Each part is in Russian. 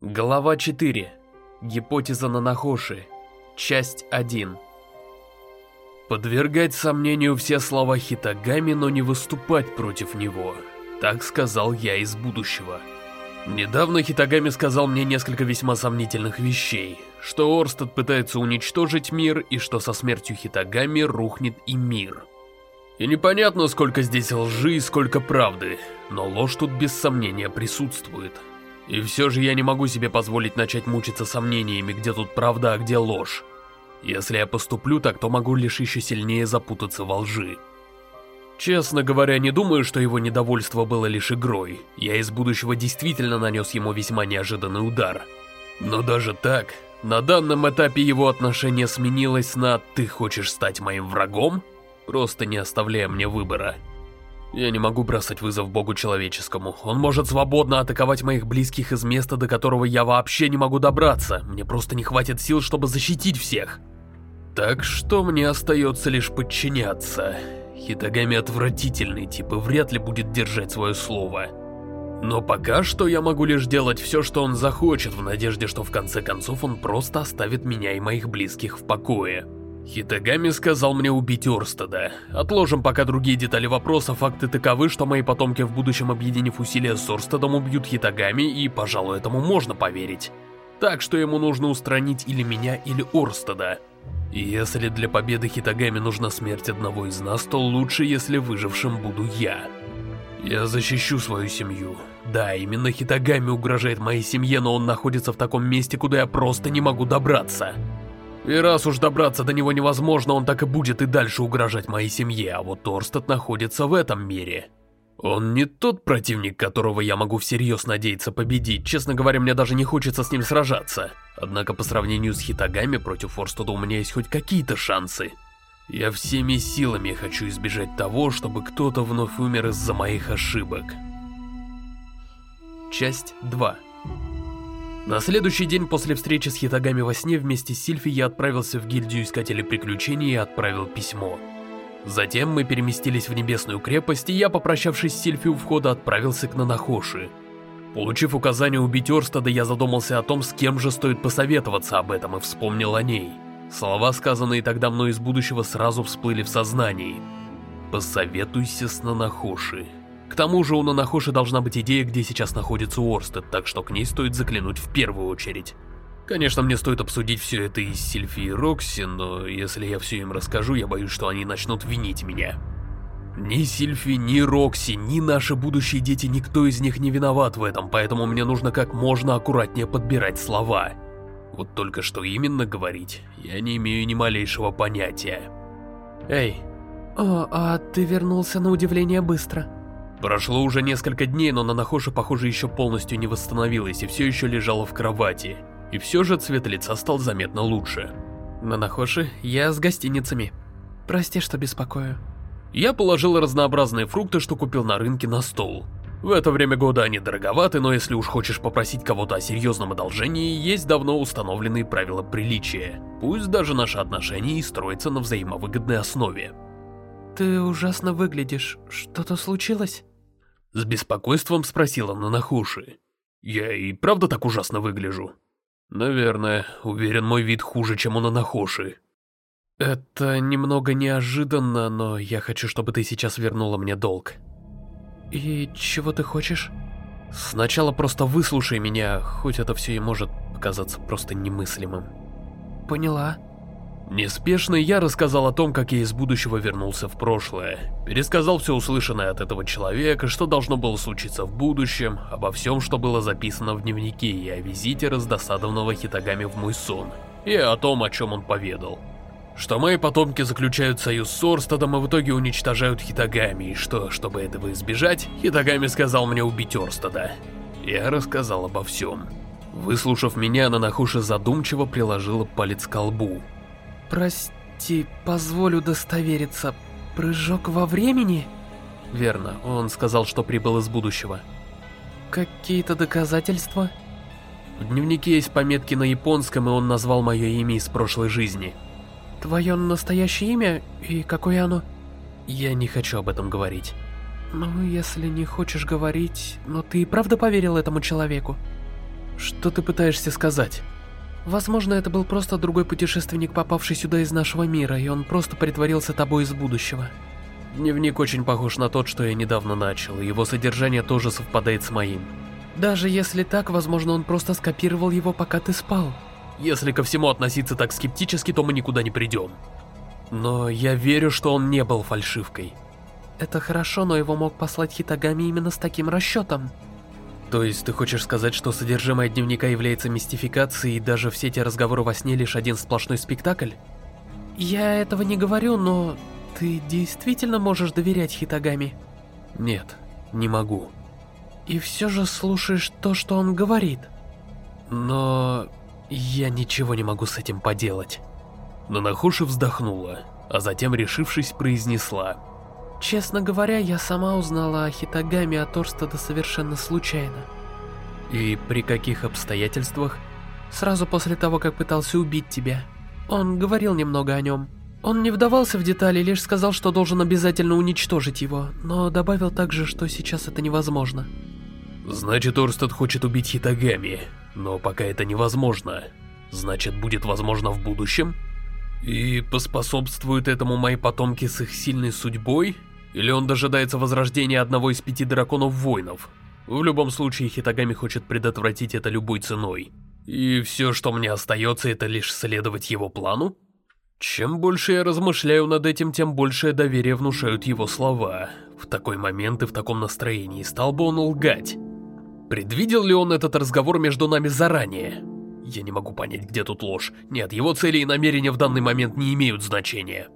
Глава 4. Гипотеза Нанахоши. Часть 1. Подвергать сомнению все слова Хитагами, но не выступать против него. Так сказал я из будущего. Недавно Хитагами сказал мне несколько весьма сомнительных вещей, что Орстед пытается уничтожить мир и что со смертью Хитагами рухнет и мир. И непонятно, сколько здесь лжи и сколько правды, но ложь тут без сомнения присутствует. И все же я не могу себе позволить начать мучиться сомнениями, где тут правда, а где ложь. Если я поступлю так, то могу лишь еще сильнее запутаться во лжи. Честно говоря, не думаю, что его недовольство было лишь игрой. Я из будущего действительно нанес ему весьма неожиданный удар. Но даже так, на данном этапе его отношение сменилось на «ты хочешь стать моим врагом?» Просто не оставляя мне выбора. Я не могу бросать вызов богу человеческому. Он может свободно атаковать моих близких из места, до которого я вообще не могу добраться. Мне просто не хватит сил, чтобы защитить всех. Так что мне остается лишь подчиняться. Хитагами отвратительный тип и вряд ли будет держать свое слово. Но пока что я могу лишь делать все, что он захочет, в надежде, что в конце концов он просто оставит меня и моих близких в покое. Хитагами сказал мне убить Орстеда. Отложим пока другие детали вопроса, факты таковы, что мои потомки в будущем, объединив усилия с Орстедом, убьют Хитагами, и, пожалуй, этому можно поверить. Так что ему нужно устранить или меня, или Орстеда. Если для победы Хитагами нужна смерть одного из нас, то лучше, если выжившим буду я. Я защищу свою семью. Да, именно Хитагами угрожает моей семье, но он находится в таком месте, куда я просто не могу добраться. И раз уж добраться до него невозможно, он так и будет и дальше угрожать моей семье, а вот Торстед находится в этом мире. Он не тот противник, которого я могу всерьез надеяться победить, честно говоря, мне даже не хочется с ним сражаться. Однако по сравнению с Хитагами против Орстеда у меня есть хоть какие-то шансы. Я всеми силами хочу избежать того, чтобы кто-то вновь умер из-за моих ошибок. Часть 2 на следующий день после встречи с Хитагами во сне вместе с Сильфи я отправился в гильдию Искателей Приключений и отправил письмо. Затем мы переместились в Небесную крепость, и я, попрощавшись с Сильфи у входа, отправился к Нанахоши. Получив указание убить Орстада, я задумался о том, с кем же стоит посоветоваться об этом, и вспомнил о ней. Слова, сказанные тогда мной из будущего, сразу всплыли в сознании. «Посоветуйся с Нанахоши». Тому же у Нанахоши должна быть идея, где сейчас находится Орстед, так что к ней стоит заглянуть в первую очередь. Конечно, мне стоит обсудить все это и с Сильфи и Рокси, но если я все им расскажу, я боюсь, что они начнут винить меня. Ни Сильфи, ни Рокси, ни наши будущие дети, никто из них не виноват в этом, поэтому мне нужно как можно аккуратнее подбирать слова. Вот только что именно говорить, я не имею ни малейшего понятия. Эй. О, а ты вернулся на удивление быстро. Прошло уже несколько дней, но Нанахоши, похоже, еще полностью не восстановилась и все еще лежала в кровати. И все же цвет лица стал заметно лучше. Нанахоши, я с гостиницами. Прости, что беспокою. Я положил разнообразные фрукты, что купил на рынке, на стол. В это время года они дороговаты, но если уж хочешь попросить кого-то о серьезном одолжении, есть давно установленные правила приличия. Пусть даже наши отношения и строятся на взаимовыгодной основе. Ты ужасно выглядишь. Что-то случилось? С беспокойством спросила Нанахуши. Я и правда так ужасно выгляжу? Наверное, уверен, мой вид хуже, чем у Нанахоши. Это немного неожиданно, но я хочу, чтобы ты сейчас вернула мне долг. И чего ты хочешь? Сначала просто выслушай меня, хоть это все и может показаться просто немыслимым. Поняла. Неспешно я рассказал о том, как я из будущего вернулся в прошлое. Пересказал все услышанное от этого человека, что должно было случиться в будущем, обо всем, что было записано в дневнике, и о визите раздосадованного Хитагами в мой сон, и о том, о чем он поведал. Что мои потомки заключают союз с Орстадом и в итоге уничтожают Хитагами, и что, чтобы этого избежать, Хитагами сказал мне убить Орстада. Я рассказал обо всем. Выслушав меня, Нанахуша задумчиво приложила палец к колбу. Прости, позволь удостовериться. Прыжок во времени? Верно, он сказал, что прибыл из будущего. Какие-то доказательства? В дневнике есть пометки на японском, и он назвал мое имя из прошлой жизни. Твое настоящее имя? И какое оно? Я не хочу об этом говорить. Ну, если не хочешь говорить, но ты и правда поверил этому человеку? Что ты пытаешься сказать? Возможно, это был просто другой путешественник, попавший сюда из нашего мира, и он просто притворился тобой из будущего. Дневник очень похож на тот, что я недавно начал, и его содержание тоже совпадает с моим. Даже если так, возможно, он просто скопировал его, пока ты спал. Если ко всему относиться так скептически, то мы никуда не придем. Но я верю, что он не был фальшивкой. Это хорошо, но его мог послать Хитагами именно с таким расчетом. То есть ты хочешь сказать, что содержимое дневника является мистификацией, и даже все эти разговоры во сне лишь один сплошной спектакль? Я этого не говорю, но ты действительно можешь доверять Хитагами? Нет, не могу. И все же слушаешь то, что он говорит. Но я ничего не могу с этим поделать. Нанахоши вздохнула, а затем, решившись, произнесла. Честно говоря, я сама узнала о Хитагаме от Орстеда совершенно случайно. И при каких обстоятельствах? Сразу после того, как пытался убить тебя. Он говорил немного о нем. Он не вдавался в детали, лишь сказал, что должен обязательно уничтожить его, но добавил также, что сейчас это невозможно. Значит, Орстед хочет убить Хитагами, но пока это невозможно. Значит, будет возможно в будущем? И поспособствуют этому мои потомки с их сильной судьбой? Или он дожидается возрождения одного из пяти драконов-воинов? В любом случае, Хитагами хочет предотвратить это любой ценой. И все, что мне остается, это лишь следовать его плану? Чем больше я размышляю над этим, тем большее доверие внушают его слова. В такой момент и в таком настроении стал бы он лгать. Предвидел ли он этот разговор между нами заранее? Я не могу понять, где тут ложь. Нет, его цели и намерения в данный момент не имеют значения.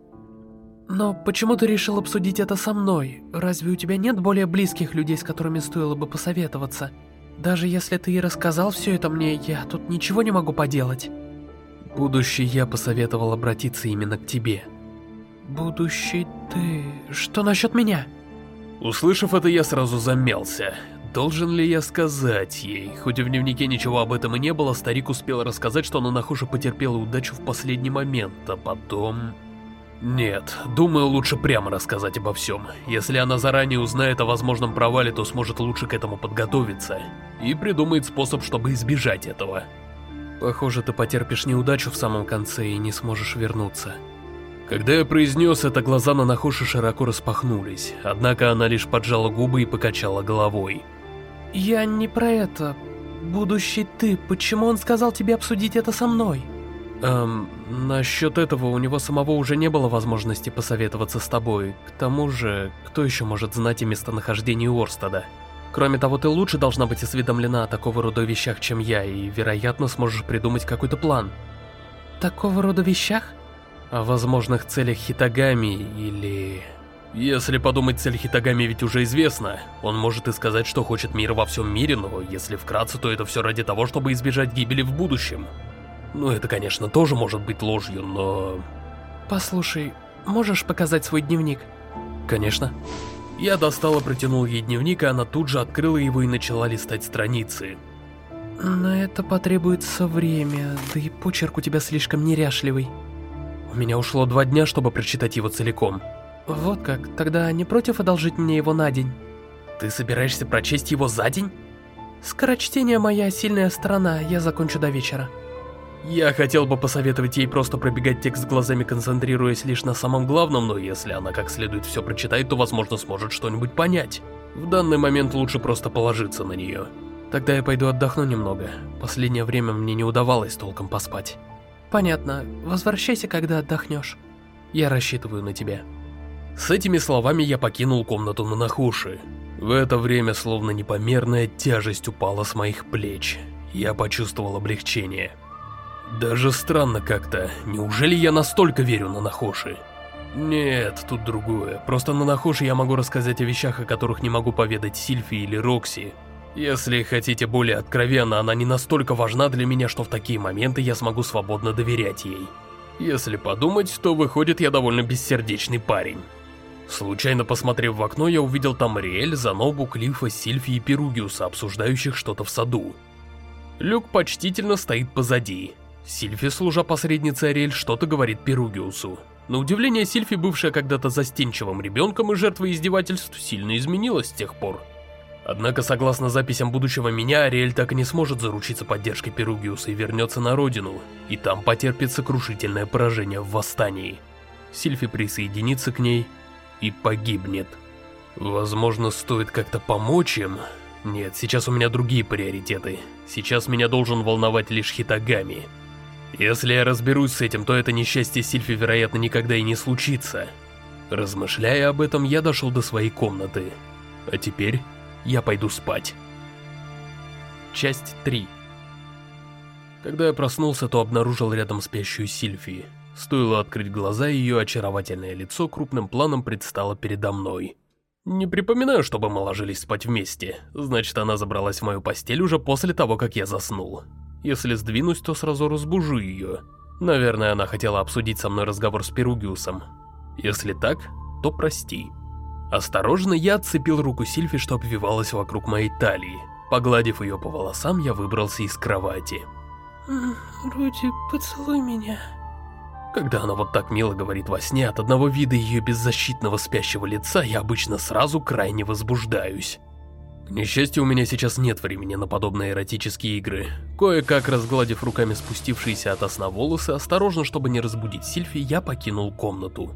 Но почему ты решил обсудить это со мной? Разве у тебя нет более близких людей, с которыми стоило бы посоветоваться? Даже если ты и рассказал все это мне, я тут ничего не могу поделать. Будущий я посоветовал обратиться именно к тебе. Будущий ты... Что насчет меня? Услышав это, я сразу замялся. Должен ли я сказать ей? Хоть в дневнике ничего об этом и не было, старик успел рассказать, что Нанахуша потерпела удачу в последний момент, а потом... Нет, думаю, лучше прямо рассказать обо всем. Если она заранее узнает о возможном провале, то сможет лучше к этому подготовиться. И придумает способ, чтобы избежать этого. Похоже, ты потерпишь неудачу в самом конце и не сможешь вернуться. Когда я произнес это, глаза на Нахоши широко распахнулись, однако она лишь поджала губы и покачала головой. «Я не про это. Будущий ты, почему он сказал тебе обсудить это со мной?» Эм, насчет этого у него самого уже не было возможности посоветоваться с тобой. К тому же, кто еще может знать о местонахождении Орстада? Кроме того, ты лучше должна быть осведомлена о такого рода вещах, чем я, и, вероятно, сможешь придумать какой-то план. Такого рода вещах? О возможных целях Хитагами или... Если подумать, цель Хитагами ведь уже известна. Он может и сказать, что хочет мира во всем мире, но если вкратце, то это все ради того, чтобы избежать гибели в будущем. Ну, это, конечно, тоже может быть ложью, но... Послушай, можешь показать свой дневник? Конечно. Я достал и протянул ей дневник, и она тут же открыла его и начала листать страницы. На это потребуется время, да и почерк у тебя слишком неряшливый. У меня ушло два дня, чтобы прочитать его целиком. Вот как, тогда не против одолжить мне его на день? Ты собираешься прочесть его за день? Скорочтение моя сильная сторона, я закончу до вечера. Я хотел бы посоветовать ей просто пробегать текст глазами, концентрируясь лишь на самом главном, но если она как следует все прочитает, то возможно сможет что-нибудь понять. В данный момент лучше просто положиться на нее. Тогда я пойду отдохну немного. Последнее время мне не удавалось толком поспать. Понятно. Возвращайся, когда отдохнешь. Я рассчитываю на тебя. С этими словами я покинул комнату на Нахуши. В это время словно непомерная тяжесть упала с моих плеч. Я почувствовал облегчение. Даже странно как-то. Неужели я настолько верю на Нахоши? Нет, тут другое. Просто на Нахоши я могу рассказать о вещах, о которых не могу поведать Сильфи или Рокси. Если хотите более откровенно, она не настолько важна для меня, что в такие моменты я смогу свободно доверять ей. Если подумать, то выходит я довольно бессердечный парень. Случайно посмотрев в окно, я увидел там Риэль, Занобу, Клифа, Сильфи и Перугиуса, обсуждающих что-то в саду. Люк почтительно стоит позади. Сильфи, служа посредницей Ариэль, что-то говорит Перугиусу. На удивление, Сильфи, бывшая когда-то застенчивым ребенком и жертвой издевательств, сильно изменилась с тех пор. Однако, согласно записям будущего меня, Ариэль так и не сможет заручиться поддержкой Перугиуса и вернется на родину, и там потерпит сокрушительное поражение в восстании. Сильфи присоединится к ней и погибнет. Возможно, стоит как-то помочь им? Нет, сейчас у меня другие приоритеты. Сейчас меня должен волновать лишь Хитагами. Если я разберусь с этим, то это несчастье Сильфи, вероятно, никогда и не случится. Размышляя об этом, я дошел до своей комнаты. А теперь я пойду спать. Часть 3 Когда я проснулся, то обнаружил рядом спящую Сильфи. Стоило открыть глаза, ее очаровательное лицо крупным планом предстало передо мной. Не припоминаю, чтобы мы ложились спать вместе. Значит, она забралась в мою постель уже после того, как я заснул. Если сдвинусь, то сразу разбужу ее. Наверное, она хотела обсудить со мной разговор с Перугиусом. Если так, то прости. Осторожно, я отцепил руку Сильфи, что обвивалась вокруг моей талии. Погладив ее по волосам, я выбрался из кровати. «Руди, поцелуй меня». Когда она вот так мило говорит во сне, от одного вида ее беззащитного спящего лица я обычно сразу крайне возбуждаюсь. Несчастью, у меня сейчас нет времени на подобные эротические игры. Кое-как разгладив руками спустившиеся от сна волосы, осторожно, чтобы не разбудить Сильфи, я покинул комнату.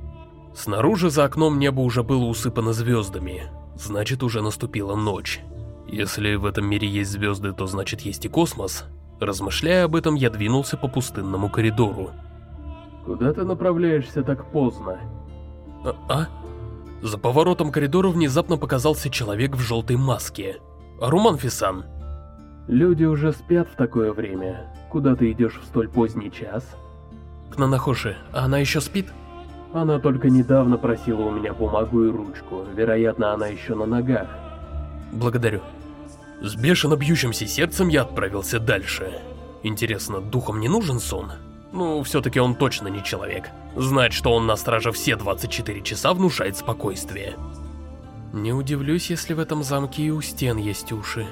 Снаружи за окном небо уже было усыпано звездами, значит уже наступила ночь. Если в этом мире есть звезды, то значит есть и космос. Размышляя об этом, я двинулся по пустынному коридору. «Куда ты направляешься так поздно?» «А?» а? За поворотом коридора внезапно показался человек в желтой маске. Руман Фисан. «Люди уже спят в такое время. Куда ты идешь в столь поздний час?» «К Нанахоши. А она еще спит?» Она только недавно просила у меня бумагу и ручку. Вероятно, она еще на ногах. Благодарю. С бешено бьющимся сердцем я отправился дальше. Интересно, духом не нужен сон? Ну, все-таки он точно не человек. Знать, что он на страже все 24 часа, внушает спокойствие. Не удивлюсь, если в этом замке и у стен есть уши.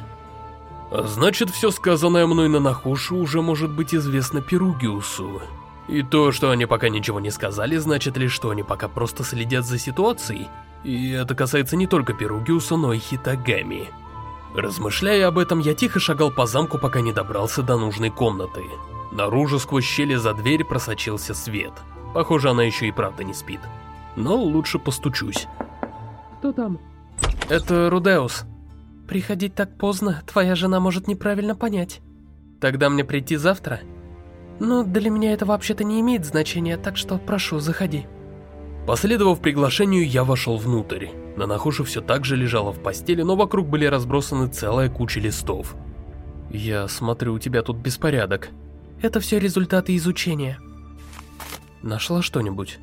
Значит, все сказанное мной на Нахушу уже может быть известно Перугиусу. И то, что они пока ничего не сказали, значит лишь, что они пока просто следят за ситуацией. И это касается не только Перугиуса, но и Хитагами. Размышляя об этом, я тихо шагал по замку, пока не добрался до нужной комнаты. Наружу сквозь щели за дверь просочился свет. Похоже, она еще и правда не спит. Но лучше постучусь. Кто там? Это Рудеус. Приходить так поздно, твоя жена может неправильно понять. Тогда мне прийти завтра? «Ну, для меня это вообще-то не имеет значения, так что прошу, заходи». Последовав приглашению, я вошел внутрь. Нанахуша все так же лежала в постели, но вокруг были разбросаны целая куча листов. «Я смотрю, у тебя тут беспорядок». «Это все результаты изучения». «Нашла что-нибудь?»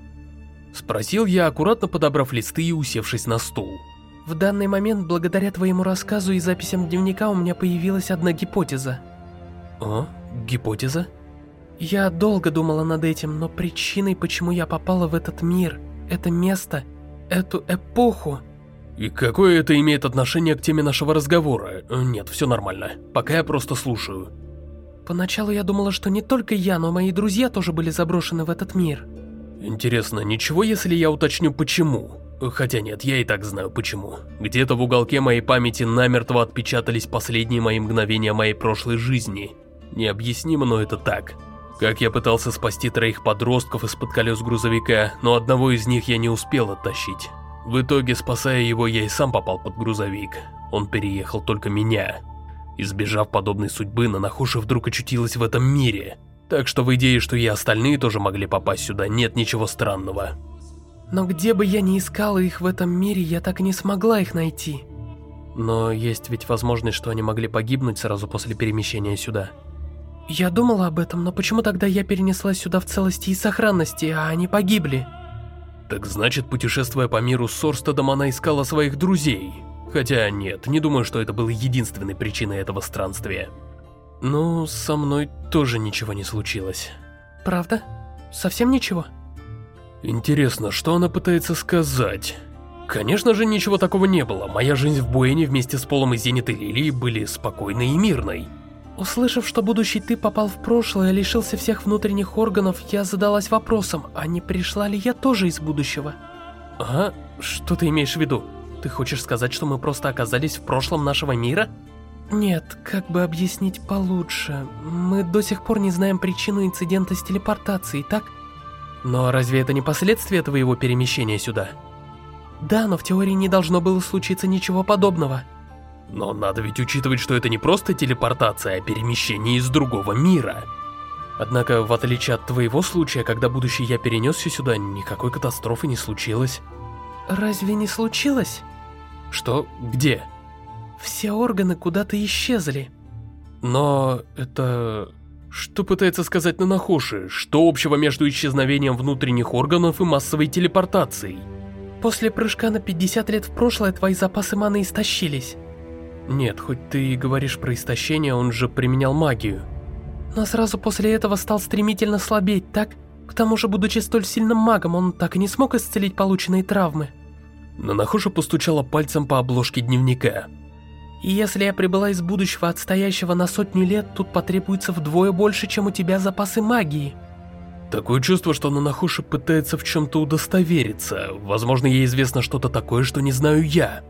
Спросил я, аккуратно подобрав листы и усевшись на стул. «В данный момент, благодаря твоему рассказу и записям дневника, у меня появилась одна гипотеза». «О, гипотеза?» Я долго думала над этим, но причиной, почему я попала в этот мир, это место, эту эпоху... И какое это имеет отношение к теме нашего разговора? Нет, все нормально. Пока я просто слушаю. Поначалу я думала, что не только я, но мои друзья тоже были заброшены в этот мир. Интересно, ничего, если я уточню почему? Хотя нет, я и так знаю почему. Где-то в уголке моей памяти намертво отпечатались последние мои мгновения моей прошлой жизни. Необъяснимо, но это так. Как я пытался спасти троих подростков из-под колес грузовика, но одного из них я не успел оттащить. В итоге, спасая его, я и сам попал под грузовик. Он переехал только меня. Избежав подобной судьбы, Нанахуша вдруг очутилась в этом мире. Так что в идее, что и остальные тоже могли попасть сюда, нет ничего странного. Но где бы я ни искала их в этом мире, я так и не смогла их найти. Но есть ведь возможность, что они могли погибнуть сразу после перемещения сюда. Я думала об этом, но почему тогда я перенеслась сюда в целости и сохранности, а они погибли? Так значит, путешествуя по миру с Сорстедом, она искала своих друзей. Хотя нет, не думаю, что это было единственной причиной этого странствия. Ну, со мной тоже ничего не случилось. Правда? Совсем ничего? Интересно, что она пытается сказать? Конечно же, ничего такого не было. Моя жизнь в Буэне вместе с Полом и Зенит и Лилией были спокойной и мирной. Услышав, что будущий ты попал в прошлое и лишился всех внутренних органов, я задалась вопросом, а не пришла ли я тоже из будущего? А? Что ты имеешь в виду? Ты хочешь сказать, что мы просто оказались в прошлом нашего мира? Нет, как бы объяснить получше. Мы до сих пор не знаем причину инцидента с телепортацией, так? Но разве это не последствия твоего перемещения сюда? Да, но в теории не должно было случиться ничего подобного. Но надо ведь учитывать, что это не просто телепортация, а перемещение из другого мира. Однако, в отличие от твоего случая, когда будущий я перенесся сюда, никакой катастрофы не случилось. Разве не случилось? Что? Где? Все органы куда-то исчезли. Но это... Что пытается сказать Нанахоши? Что общего между исчезновением внутренних органов и массовой телепортацией? После прыжка на 50 лет в прошлое твои запасы маны истощились. Нет, хоть ты и говоришь про истощение, он же применял магию. Но сразу после этого стал стремительно слабеть, так? К тому же, будучи столь сильным магом, он так и не смог исцелить полученные травмы. Нанахоша постучала пальцем по обложке дневника. Если я прибыла из будущего, отстоящего на сотню лет, тут потребуется вдвое больше, чем у тебя запасы магии. Такое чувство, что Нанахоша пытается в чем-то удостовериться. Возможно, ей известно что-то такое, что не знаю я.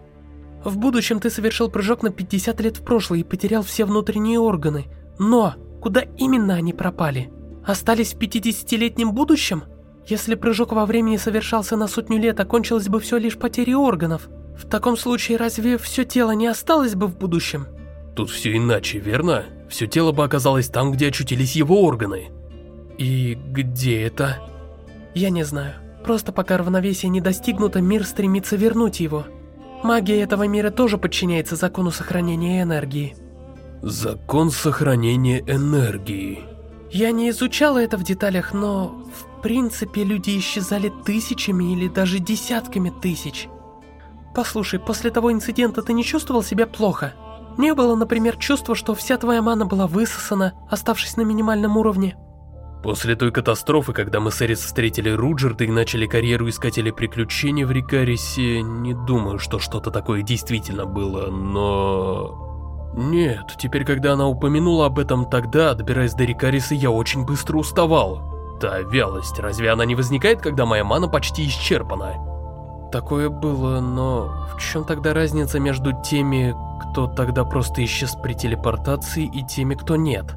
В будущем ты совершил прыжок на 50 лет в прошлое и потерял все внутренние органы. Но куда именно они пропали? Остались в 50-летнем будущем? Если прыжок во времени совершался на сотню лет, окончилось бы все лишь потерей органов. В таком случае разве все тело не осталось бы в будущем? Тут все иначе, верно? Все тело бы оказалось там, где очутились его органы. И где это? Я не знаю. Просто пока равновесие не достигнуто, мир стремится вернуть его. Магия этого мира тоже подчиняется закону сохранения энергии. Закон сохранения энергии. Я не изучала это в деталях, но в принципе люди исчезали тысячами или даже десятками тысяч. Послушай, после того инцидента ты не чувствовал себя плохо? Не было, например, чувства, что вся твоя мана была высосана, оставшись на минимальном уровне? После той катастрофы, когда мы с Эрис встретили Руджерта и начали карьеру искателей приключений в Рикарисе, не думаю, что что-то такое действительно было, но... Нет, теперь когда она упомянула об этом тогда, добираясь до Рикариса, я очень быстро уставал. Та вялость, разве она не возникает, когда моя мана почти исчерпана? Такое было, но в чем тогда разница между теми, кто тогда просто исчез при телепортации, и теми, кто нет?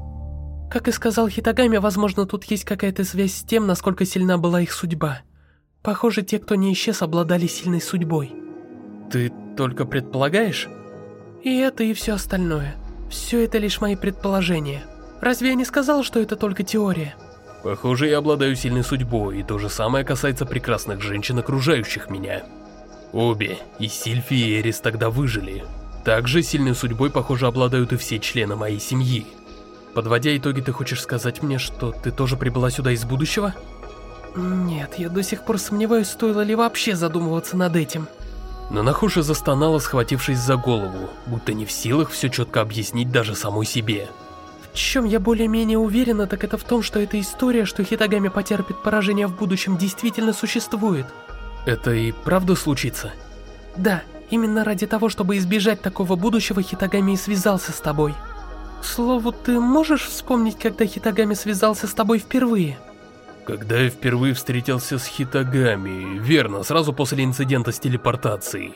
Как и сказал Хитагами, возможно, тут есть какая-то связь с тем, насколько сильна была их судьба. Похоже, те, кто не исчез, обладали сильной судьбой. Ты только предполагаешь? И это, и все остальное. Все это лишь мои предположения. Разве я не сказал, что это только теория? Похоже, я обладаю сильной судьбой, и то же самое касается прекрасных женщин, окружающих меня. Обе, и Сильфи, и Эрис тогда выжили. Также сильной судьбой, похоже, обладают и все члены моей семьи. Подводя итоги, ты хочешь сказать мне, что ты тоже прибыла сюда из будущего? Нет, я до сих пор сомневаюсь, стоило ли вообще задумываться над этим. Но Нахуша застонала, схватившись за голову, будто не в силах все четко объяснить даже самой себе чем я более-менее уверена, так это в том, что эта история, что Хитагами потерпит поражение в будущем, действительно существует. Это и правда случится? Да, именно ради того, чтобы избежать такого будущего, Хитагами и связался с тобой. К слову, ты можешь вспомнить, когда Хитагами связался с тобой впервые? Когда я впервые встретился с Хитагами, верно, сразу после инцидента с телепортацией.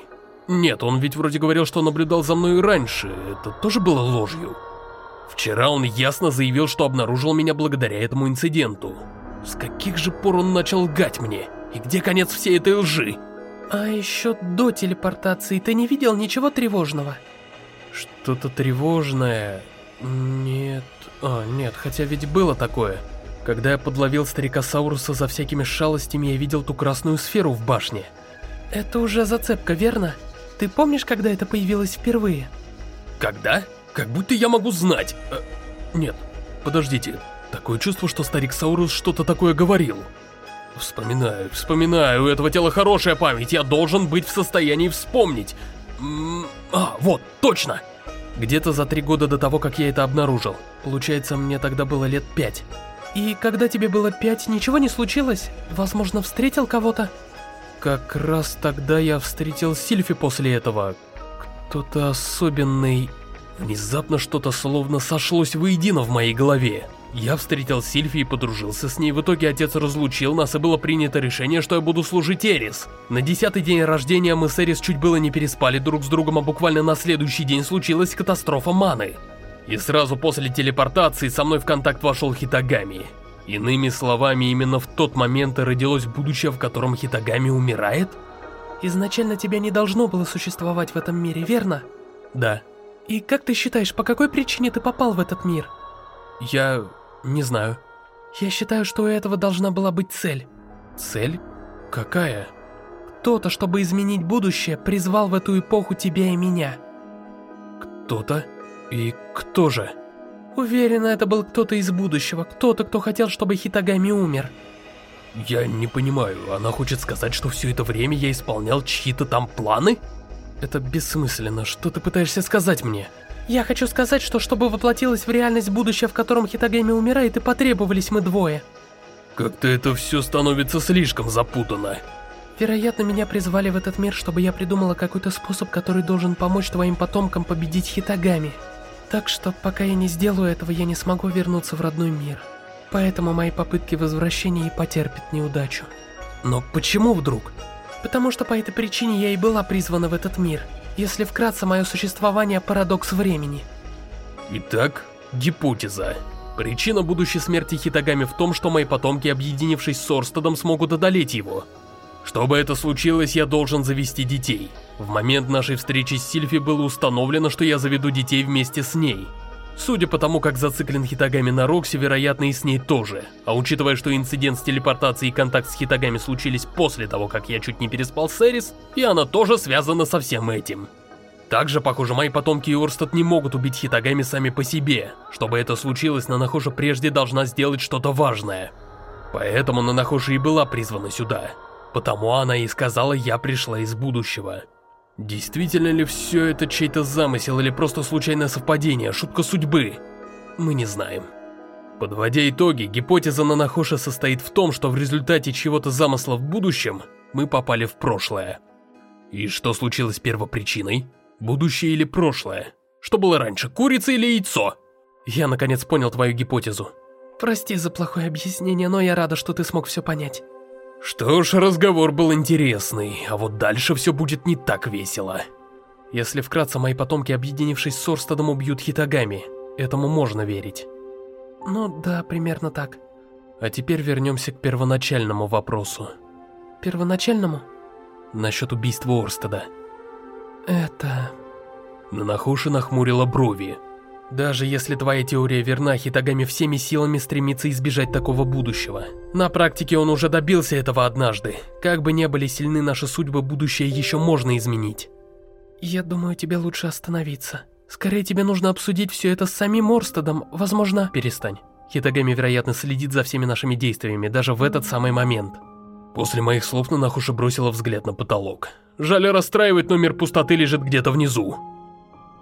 Нет, он ведь вроде говорил, что наблюдал за мной раньше, это тоже было ложью. Вчера он ясно заявил, что обнаружил меня благодаря этому инциденту. С каких же пор он начал лгать мне? И где конец всей этой лжи? А еще до телепортации ты не видел ничего тревожного? Что-то тревожное... Нет... А, нет, хотя ведь было такое. Когда я подловил старика Сауруса за всякими шалостями, я видел ту красную сферу в башне. Это уже зацепка, верно? Ты помнишь, когда это появилось впервые? Когда? Как будто я могу знать. Э, нет, подождите. Такое чувство, что старик Саурус что-то такое говорил. Вспоминаю, вспоминаю, у этого тела хорошая память, я должен быть в состоянии вспомнить. А, вот, точно! Где-то за три года до того, как я это обнаружил. Получается, мне тогда было лет пять. И когда тебе было пять, ничего не случилось? Возможно, встретил кого-то? Как раз тогда я встретил Сильфи после этого. Кто-то особенный Внезапно что-то словно сошлось воедино в моей голове. Я встретил Сильфи и подружился с ней, в итоге отец разлучил нас, и было принято решение, что я буду служить Эрис. На десятый день рождения мы с Эрис чуть было не переспали друг с другом, а буквально на следующий день случилась катастрофа Маны. И сразу после телепортации со мной в контакт вошел Хитагами. Иными словами, именно в тот момент и родилось будущее, в котором Хитагами умирает? Изначально тебя не должно было существовать в этом мире, верно? Да. И как ты считаешь, по какой причине ты попал в этот мир? Я... не знаю. Я считаю, что у этого должна была быть цель. Цель? Какая? Кто-то, чтобы изменить будущее, призвал в эту эпоху тебя и меня. Кто-то? И кто же? Уверена, это был кто-то из будущего, кто-то, кто хотел, чтобы Хитагами умер. Я не понимаю, она хочет сказать, что все это время я исполнял чьи-то там планы? Это бессмысленно, что ты пытаешься сказать мне? Я хочу сказать, что чтобы воплотилось в реальность будущее, в котором Хитагами умирает, и потребовались мы двое. Как-то это все становится слишком запутанно. Вероятно, меня призвали в этот мир, чтобы я придумала какой-то способ, который должен помочь твоим потомкам победить Хитагами. Так что, пока я не сделаю этого, я не смогу вернуться в родной мир. Поэтому мои попытки возвращения и потерпят неудачу. Но почему вдруг? Потому что по этой причине я и была призвана в этот мир. Если вкратце, мое существование – парадокс времени. Итак, гипотеза. Причина будущей смерти Хитагами в том, что мои потомки, объединившись с Орстедом, смогут одолеть его. Чтобы это случилось, я должен завести детей. В момент нашей встречи с Сильфи было установлено, что я заведу детей вместе с ней. Судя по тому, как зациклен Хитагами на Роксе, вероятно и с ней тоже. А учитывая, что инцидент с телепортацией и контакт с Хитагами случились после того, как я чуть не переспал с Эрис, и она тоже связана со всем этим. Также, похоже, мои потомки и Орстад не могут убить Хитагами сами по себе. Чтобы это случилось, Нанахоша прежде должна сделать что-то важное. Поэтому Нанахоша и была призвана сюда. Потому она и сказала «я пришла из будущего». Действительно ли все это чей-то замысел или просто случайное совпадение, шутка судьбы? Мы не знаем. Подводя итоги, гипотеза Нанахоша состоит в том, что в результате чего-то замысла в будущем мы попали в прошлое. И что случилось первопричиной? Будущее или прошлое? Что было раньше, курица или яйцо? Я наконец понял твою гипотезу. Прости за плохое объяснение, но я рада, что ты смог все понять. Что ж, разговор был интересный, а вот дальше все будет не так весело. Если вкратце, мои потомки, объединившись с Орстадом, убьют Хитагами. Этому можно верить. Ну да, примерно так. А теперь вернемся к первоначальному вопросу. Первоначальному? Насчет убийства Орстада. Это... Нанахуши нахмурила брови. Даже если твоя теория верна, Хитагами всеми силами стремится избежать такого будущего. На практике он уже добился этого однажды. Как бы не были сильны наши судьбы, будущее еще можно изменить. Я думаю, тебе лучше остановиться. Скорее тебе нужно обсудить все это с самим Орстедом, возможно... Перестань. Хитагами, вероятно, следит за всеми нашими действиями, даже в этот самый момент. После моих слов Нанахуша бросила взгляд на потолок. Жаль расстраивать, но мир пустоты лежит где-то внизу.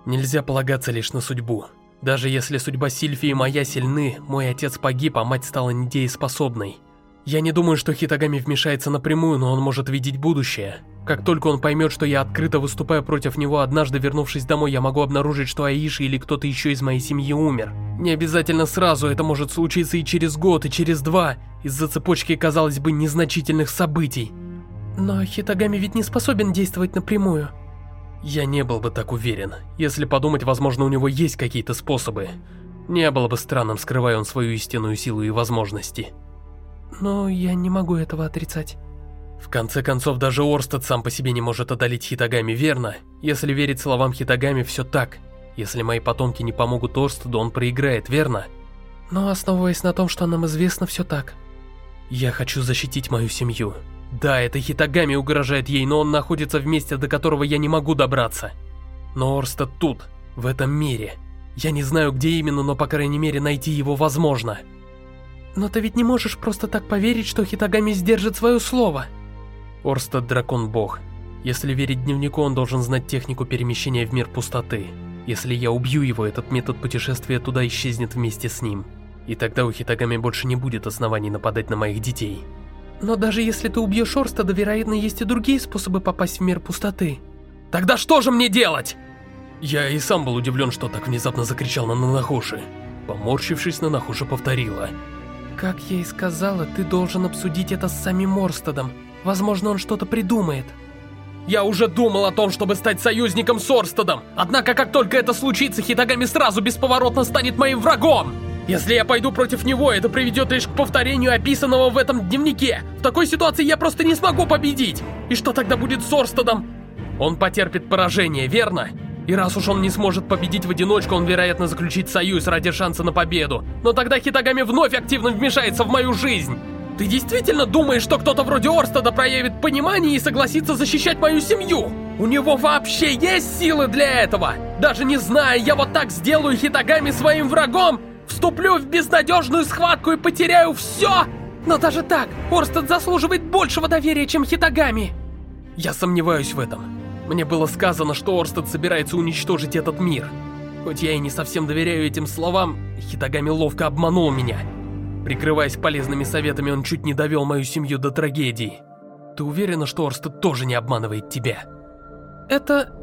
Нельзя полагаться лишь на судьбу. Даже если судьба Сильфи и моя сильны, мой отец погиб, а мать стала недееспособной. Я не думаю, что Хитагами вмешается напрямую, но он может видеть будущее. Как только он поймет, что я открыто выступаю против него, однажды вернувшись домой, я могу обнаружить, что Аиши или кто-то еще из моей семьи умер. Не обязательно сразу, это может случиться и через год, и через два, из-за цепочки, казалось бы, незначительных событий. Но Хитагами ведь не способен действовать напрямую. Я не был бы так уверен. Если подумать, возможно, у него есть какие-то способы. Не было бы странным, скрывая он свою истинную силу и возможности. Но я не могу этого отрицать. В конце концов, даже Орстед сам по себе не может одолеть Хитагами, верно? Если верить словам Хитагами, все так. Если мои потомки не помогут Орстеду, он проиграет, верно? Но основываясь на том, что нам известно, все так. Я хочу защитить мою семью. Да, это Хитагами угрожает ей, но он находится в месте, до которого я не могу добраться. Но Орстед тут, в этом мире. Я не знаю, где именно, но по крайней мере найти его возможно. Но ты ведь не можешь просто так поверить, что Хитагами сдержит свое слово. Орстед дракон-бог. Если верить дневнику, он должен знать технику перемещения в мир пустоты. Если я убью его, этот метод путешествия туда исчезнет вместе с ним. И тогда у Хитагами больше не будет оснований нападать на моих детей. Но даже если ты убьешь Орстеда, вероятно, есть и другие способы попасть в мир пустоты. Тогда что же мне делать? Я и сам был удивлен, что так внезапно закричал на Нанахоши. Поморщившись, Нанахуша повторила. Как я и сказала, ты должен обсудить это с самим Морстедом. Возможно, он что-то придумает. Я уже думал о том, чтобы стать союзником с Орстедом. Однако, как только это случится, Хитагами сразу бесповоротно станет моим врагом. Если я пойду против него, это приведет лишь к повторению описанного в этом дневнике. В такой ситуации я просто не смогу победить. И что тогда будет с Орстедом? Он потерпит поражение, верно? И раз уж он не сможет победить в одиночку, он, вероятно, заключит союз ради шанса на победу. Но тогда Хитагами вновь активно вмешается в мою жизнь. Ты действительно думаешь, что кто-то вроде Орстеда проявит понимание и согласится защищать мою семью? У него вообще есть силы для этого? Даже не зная, я вот так сделаю Хитагами своим врагом? Вступлю в безнадежную схватку и потеряю все? Но даже так, Орстед заслуживает большего доверия, чем Хитагами. Я сомневаюсь в этом. Мне было сказано, что Орстед собирается уничтожить этот мир. Хоть я и не совсем доверяю этим словам, Хитагами ловко обманул меня. Прикрываясь полезными советами, он чуть не довел мою семью до трагедии. Ты уверена, что Орстед тоже не обманывает тебя? Это...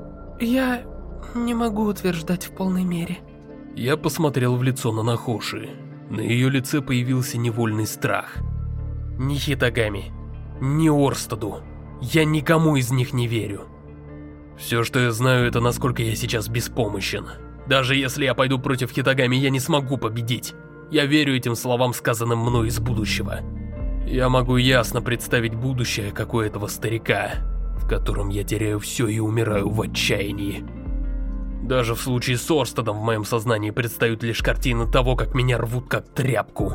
я... не могу утверждать в полной мере. Я посмотрел в лицо на Нахоши. На ее лице появился невольный страх. Ни Хитагами, ни Орстеду. Я никому из них не верю. Все, что я знаю, это насколько я сейчас беспомощен. Даже если я пойду против Хитагами, я не смогу победить. Я верю этим словам, сказанным мной из будущего. Я могу ясно представить будущее, как у этого старика, в котором я теряю все и умираю в отчаянии. Даже в случае с Орстедом в моем сознании предстают лишь картины того, как меня рвут как тряпку.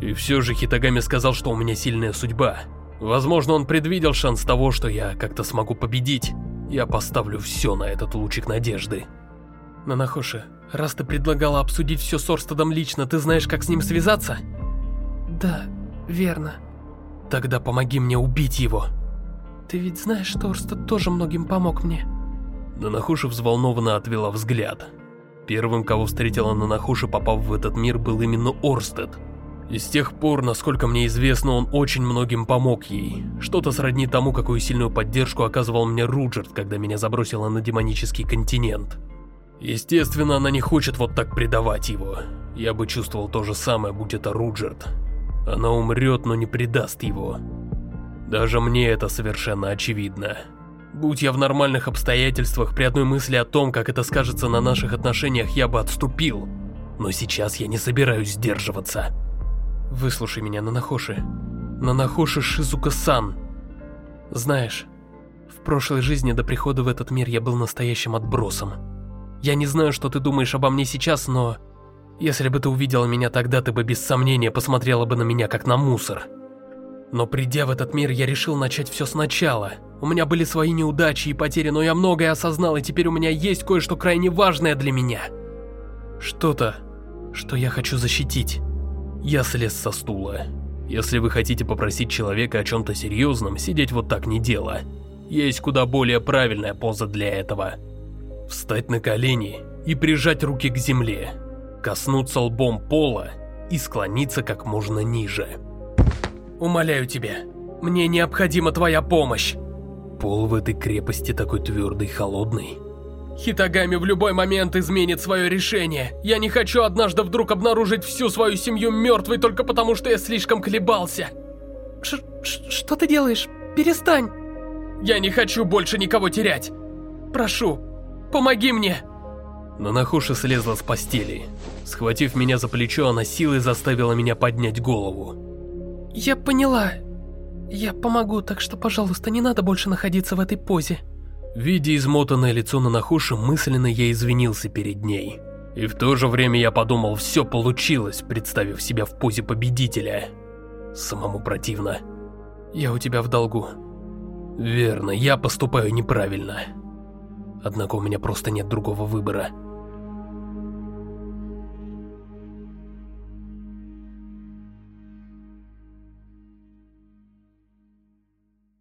И все же Хитагами сказал, что у меня сильная судьба. Возможно, он предвидел шанс того, что я как-то смогу победить. Я поставлю все на этот лучик надежды. Нанахоши, раз ты предлагала обсудить все с Орстедом лично, ты знаешь, как с ним связаться? Да, верно. Тогда помоги мне убить его. Ты ведь знаешь, что Орстед тоже многим помог мне. Нанахуши взволнованно отвела взгляд. Первым, кого встретила Нанахуши, попав в этот мир, был именно Орстед. И с тех пор, насколько мне известно, он очень многим помог ей. Что-то сродни тому, какую сильную поддержку оказывал мне Руджерт, когда меня забросило на демонический континент. Естественно, она не хочет вот так предавать его. Я бы чувствовал то же самое, будь это Руджерт. Она умрет, но не предаст его. Даже мне это совершенно очевидно. Будь я в нормальных обстоятельствах, при одной мысли о том, как это скажется на наших отношениях, я бы отступил. Но сейчас я не собираюсь сдерживаться. Выслушай меня, Нанахоши. Нанахоши Шизука-сан. Знаешь, в прошлой жизни до прихода в этот мир я был настоящим отбросом. Я не знаю, что ты думаешь обо мне сейчас, но... Если бы ты увидела меня тогда, ты бы без сомнения посмотрела бы на меня как на мусор. Но придя в этот мир, я решил начать все сначала. У меня были свои неудачи и потери, но я многое осознал, и теперь у меня есть кое-что крайне важное для меня. Что-то, что я хочу защитить. Я слез со стула. Если вы хотите попросить человека о чем-то серьезном, сидеть вот так не дело. Есть куда более правильная поза для этого. Встать на колени и прижать руки к земле, коснуться лбом пола и склониться как можно ниже. Умоляю тебя, мне необходима твоя помощь. Пол в этой крепости такой твердый и холодный. Хитагами в любой момент изменит свое решение. Я не хочу однажды вдруг обнаружить всю свою семью мертвой только потому, что я слишком колебался. Ш -ш что ты делаешь? Перестань. Я не хочу больше никого терять. Прошу, помоги мне. Нанахуша слезла с постели. Схватив меня за плечо, она силой заставила меня поднять голову. Я поняла. Я помогу, так что, пожалуйста, не надо больше находиться в этой позе. Видя измотанное лицо Нанахуши, мысленно я извинился перед ней. И в то же время я подумал, все получилось, представив себя в позе победителя. Самому противно. Я у тебя в долгу. Верно, я поступаю неправильно. Однако у меня просто нет другого выбора.